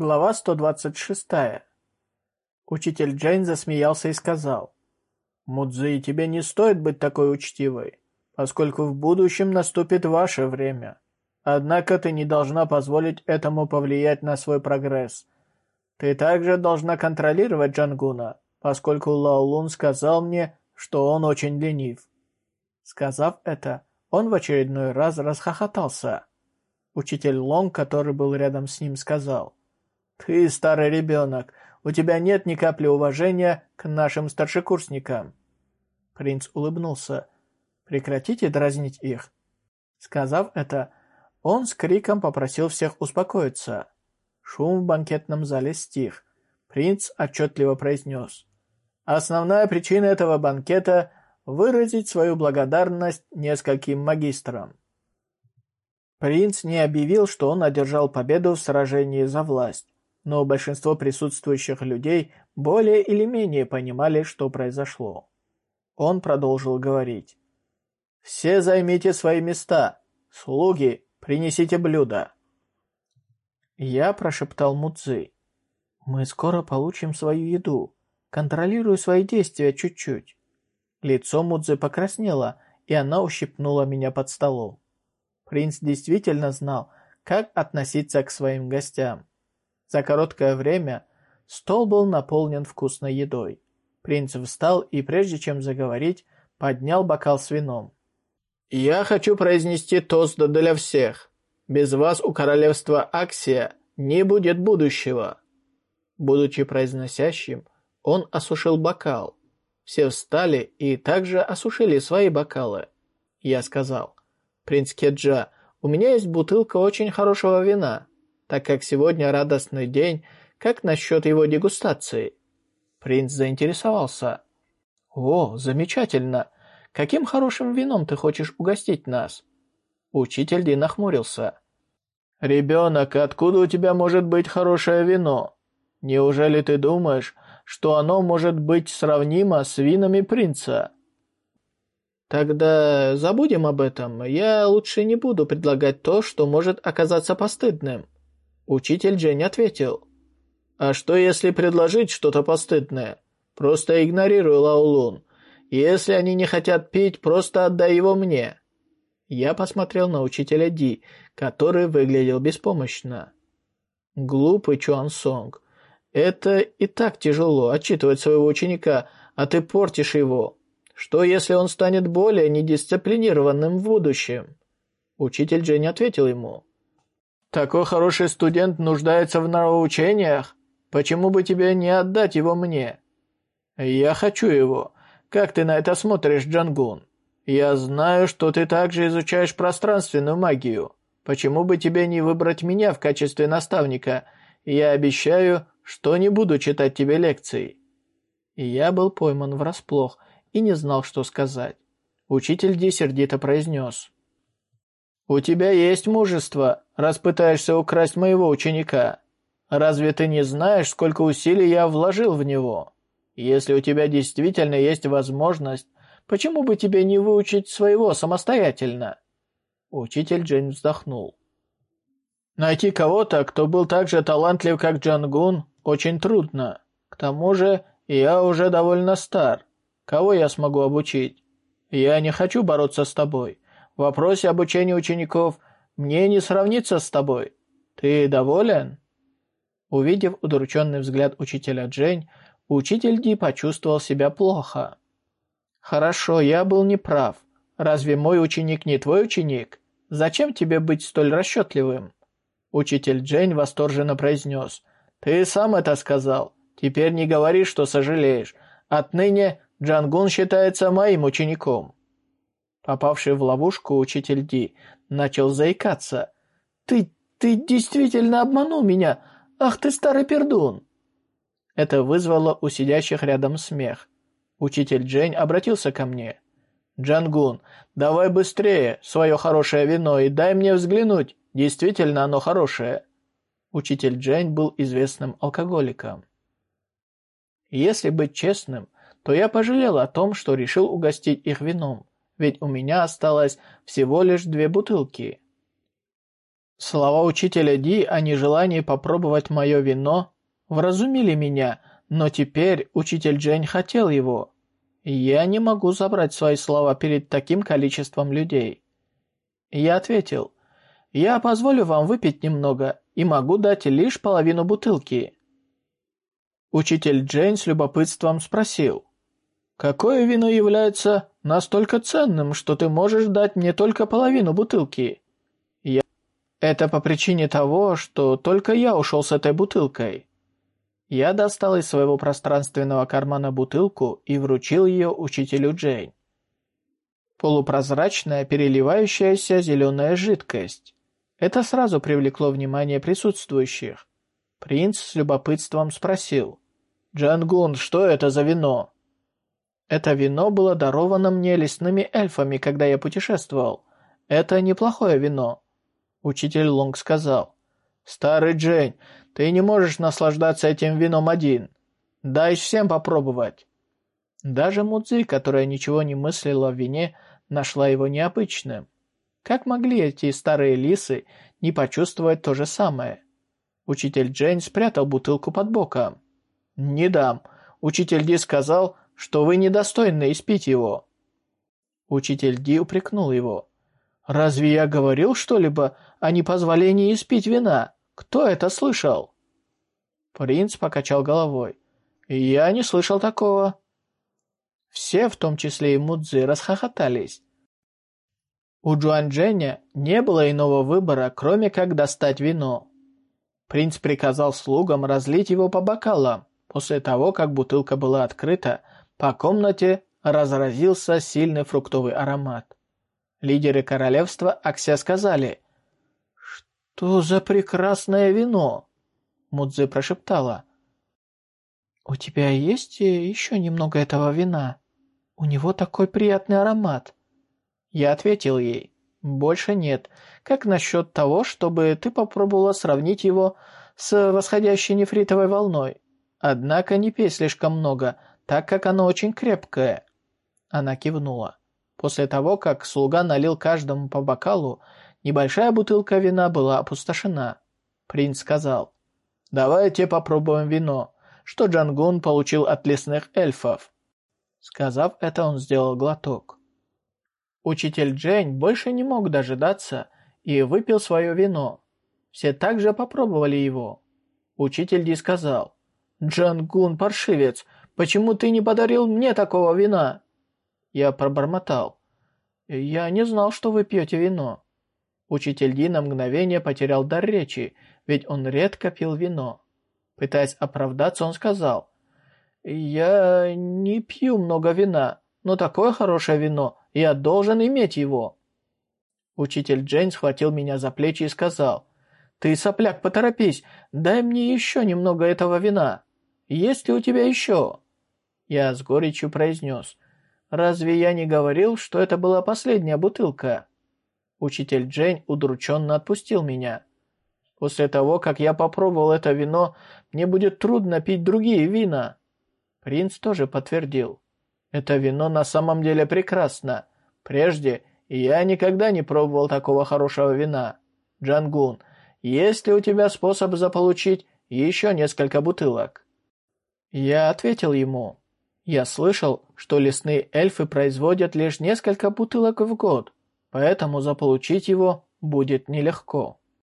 Глава 126. Учитель Джейн засмеялся и сказал, «Мудзи, тебе не стоит быть такой учтивой, поскольку в будущем наступит ваше время. Однако ты не должна позволить этому повлиять на свой прогресс. Ты также должна контролировать Джангуна, поскольку Лаолун сказал мне, что он очень ленив». Сказав это, он в очередной раз расхохотался. Учитель Лонг, который был рядом с ним, сказал, «Ты старый ребенок, у тебя нет ни капли уважения к нашим старшекурсникам». Принц улыбнулся. «Прекратите дразнить их». Сказав это, он с криком попросил всех успокоиться. Шум в банкетном зале стих. Принц отчетливо произнес. «Основная причина этого банкета — выразить свою благодарность нескольким магистрам». Принц не объявил, что он одержал победу в сражении за власть но большинство присутствующих людей более или менее понимали, что произошло. Он продолжил говорить. «Все займите свои места. Слуги, принесите блюда». Я прошептал Мудзи. «Мы скоро получим свою еду. Контролируй свои действия чуть-чуть». Лицо Мудзи покраснело, и она ущипнула меня под столом. Принц действительно знал, как относиться к своим гостям. За короткое время стол был наполнен вкусной едой. Принц встал и, прежде чем заговорить, поднял бокал с вином. «Я хочу произнести тост для всех. Без вас у королевства Аксия не будет будущего». Будучи произносящим, он осушил бокал. Все встали и также осушили свои бокалы. Я сказал, «Принц Кеджа, у меня есть бутылка очень хорошего вина так как сегодня радостный день, как насчет его дегустации?» Принц заинтересовался. «О, замечательно! Каким хорошим вином ты хочешь угостить нас?» Учитель Ди нахмурился. «Ребенок, откуда у тебя может быть хорошее вино? Неужели ты думаешь, что оно может быть сравнимо с винами принца?» «Тогда забудем об этом. Я лучше не буду предлагать то, что может оказаться постыдным. Учитель Джень ответил. «А что, если предложить что-то постыдное? Просто игнорируй Лаолун. Если они не хотят пить, просто отдай его мне». Я посмотрел на учителя Ди, который выглядел беспомощно. «Глупый Чуан Сонг. Это и так тяжело, отчитывать своего ученика, а ты портишь его. Что, если он станет более недисциплинированным в будущем?» Учитель Джень ответил ему. Такой хороший студент нуждается в нравоучениях. Почему бы тебе не отдать его мне? Я хочу его. Как ты на это смотришь, Джангун? Я знаю, что ты также изучаешь пространственную магию. Почему бы тебе не выбрать меня в качестве наставника? Я обещаю, что не буду читать тебе лекции. я был пойман врасплох и не знал, что сказать. Учитель Ди сердито произнес. «У тебя есть мужество, раз пытаешься украсть моего ученика. Разве ты не знаешь, сколько усилий я вложил в него? Если у тебя действительно есть возможность, почему бы тебе не выучить своего самостоятельно?» Учитель Джейн вздохнул. «Найти кого-то, кто был так же талантлив, как Джангун, очень трудно. К тому же я уже довольно стар. Кого я смогу обучить? Я не хочу бороться с тобой». В вопросе обучения учеников мне не сравниться с тобой. Ты доволен?» Увидев удрученный взгляд учителя Джень, учитель Ди почувствовал себя плохо. «Хорошо, я был неправ. Разве мой ученик не твой ученик? Зачем тебе быть столь расчетливым?» Учитель Джень восторженно произнес. «Ты сам это сказал. Теперь не говори, что сожалеешь. Отныне Джангун считается моим учеником». Попавший в ловушку учитель Ди начал заикаться. «Ты... ты действительно обманул меня! Ах ты старый пердун!» Это вызвало у сидящих рядом смех. Учитель Джейн обратился ко мне. «Джангун, давай быстрее свое хорошее вино и дай мне взглянуть, действительно оно хорошее». Учитель Джейн был известным алкоголиком. Если быть честным, то я пожалел о том, что решил угостить их вином ведь у меня осталось всего лишь две бутылки. Слова учителя Ди о нежелании попробовать мое вино вразумили меня, но теперь учитель Джень хотел его. Я не могу забрать свои слова перед таким количеством людей. Я ответил, я позволю вам выпить немного и могу дать лишь половину бутылки. Учитель Джейн с любопытством спросил, «Какое вино является настолько ценным, что ты можешь дать мне только половину бутылки?» Я... «Это по причине того, что только я ушел с этой бутылкой». Я достал из своего пространственного кармана бутылку и вручил ее учителю Джейн. Полупрозрачная, переливающаяся зеленая жидкость. Это сразу привлекло внимание присутствующих. Принц с любопытством спросил. «Джангун, что это за вино?» Это вино было даровано мне лесными эльфами, когда я путешествовал. Это неплохое вино. Учитель Лонг сказал. «Старый Джейн, ты не можешь наслаждаться этим вином один. Дай всем попробовать». Даже Мудзи, которая ничего не мыслила в вине, нашла его необычным. Как могли эти старые лисы не почувствовать то же самое? Учитель Джейн спрятал бутылку под боком. «Не дам. Учитель Ди сказал, что вы недостойны испить его». Учитель Ди упрекнул его. «Разве я говорил что-либо о непозволении испить вина? Кто это слышал?» Принц покачал головой. «Я не слышал такого». Все, в том числе и Мудзи, расхохотались. У Джуан Дженя не было иного выбора, кроме как достать вино. Принц приказал слугам разлить его по бокалам. После того, как бутылка была открыта, по комнате разразился сильный фруктовый аромат. Лидеры королевства Акся сказали, «Что за прекрасное вино?» Мудзи прошептала, «У тебя есть еще немного этого вина? У него такой приятный аромат». Я ответил ей, «Больше нет. Как насчет того, чтобы ты попробовала сравнить его с восходящей нефритовой волной? Однако не пей слишком много, так как оно очень крепкое». Она кивнула. После того, как слуга налил каждому по бокалу, небольшая бутылка вина была опустошена. Принц сказал, «Давайте попробуем вино, что Джангун получил от лесных эльфов». Сказав это, он сделал глоток. Учитель Джень больше не мог дожидаться и выпил свое вино. Все также попробовали его. Учитель Ди сказал, «Джангун, паршивец, почему ты не подарил мне такого вина?» Я пробормотал, «Я не знал, что вы пьете вино». Учитель Ди на мгновение потерял дар речи, ведь он редко пил вино. Пытаясь оправдаться, он сказал, «Я не пью много вина, но такое хорошее вино я должен иметь его». Учитель Джейн схватил меня за плечи и сказал, «Ты, сопляк, поторопись, дай мне еще немного этого вина. Есть ли у тебя еще?» Я с горечью произнес, «Разве я не говорил, что это была последняя бутылка?» Учитель Джейн удрученно отпустил меня. «После того, как я попробовал это вино, мне будет трудно пить другие вина». Принц тоже подтвердил. Это вино на самом деле прекрасно. Прежде я никогда не пробовал такого хорошего вина. Джангун, есть ли у тебя способ заполучить еще несколько бутылок?» Я ответил ему. Я слышал, что лесные эльфы производят лишь несколько бутылок в год, поэтому заполучить его будет нелегко.